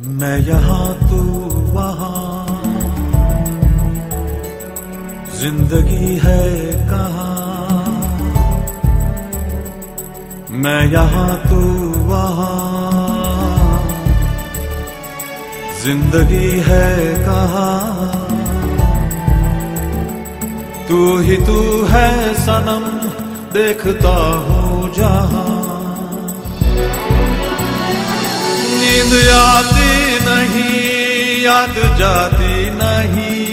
मैं यहाँ तू वहाँ। ज़िंदगी है कहाँ। मैं यहाँ तू वहाँ। ज़िंदगी है कहाँ। तू ही तू है सनम, देखता हूँ जहाँ। नींद आती नहीं, याद जाती नहीं।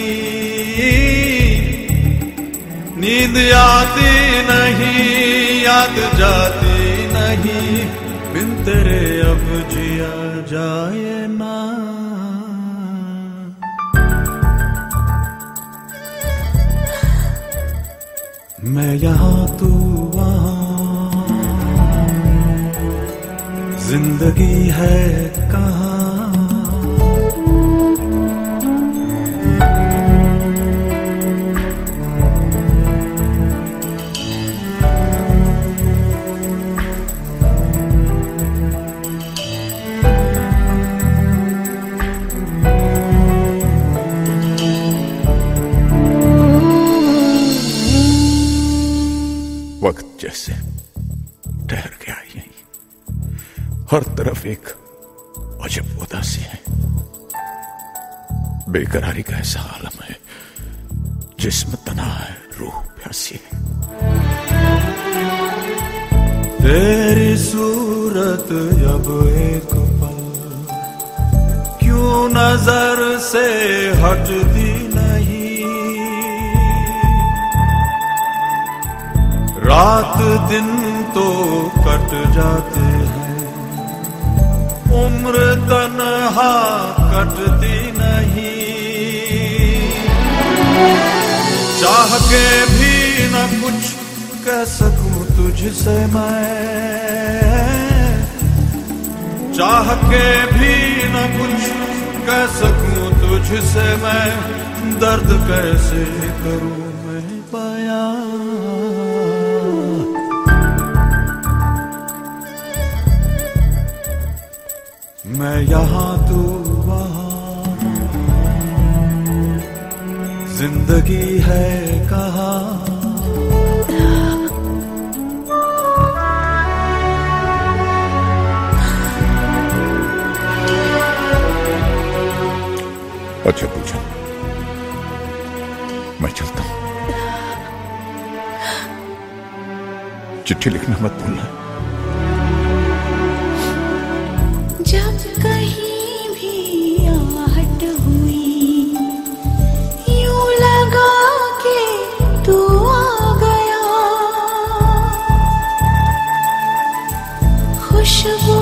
नींद आती नहीं, याद जाती नहीं। बिन तेरे अब जिया जाए ना। मैं यहाँ तू वहाँ ज़िंदगी है कहाँ? वक्त जैसे ठहर गया यहीं। हर तरफ़ एक अजब उदासी है। बेकरारी का ऐसा आलम है, जिसम तना है, रूह प्यासी है। तेरी सूरत अब एक पल क्यों नज़र से हटती नहीं? रात दिन तो कट जाते हैं। उम्र तनहा कटती नहीं। चाह के भी न कुछ कह सकूँ तुझसे मैं। चाह के भी न कुछ कह सकूँ तुझसे मैं। दर्द कैसे करूँ मैं बयां मैं यहाँ तू वहाँ। ज़िंदगी है कहा? अच्छा पूछा। मैं चलता हूँ। चिट्ठी लिखना मत भूलना। 舍不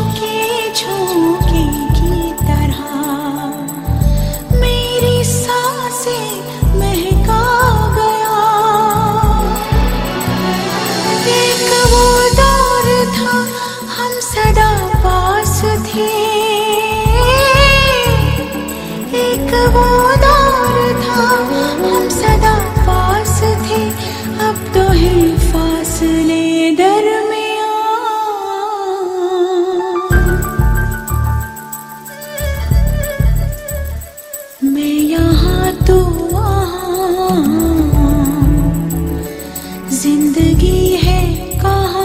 ज़िंदगी है कहा?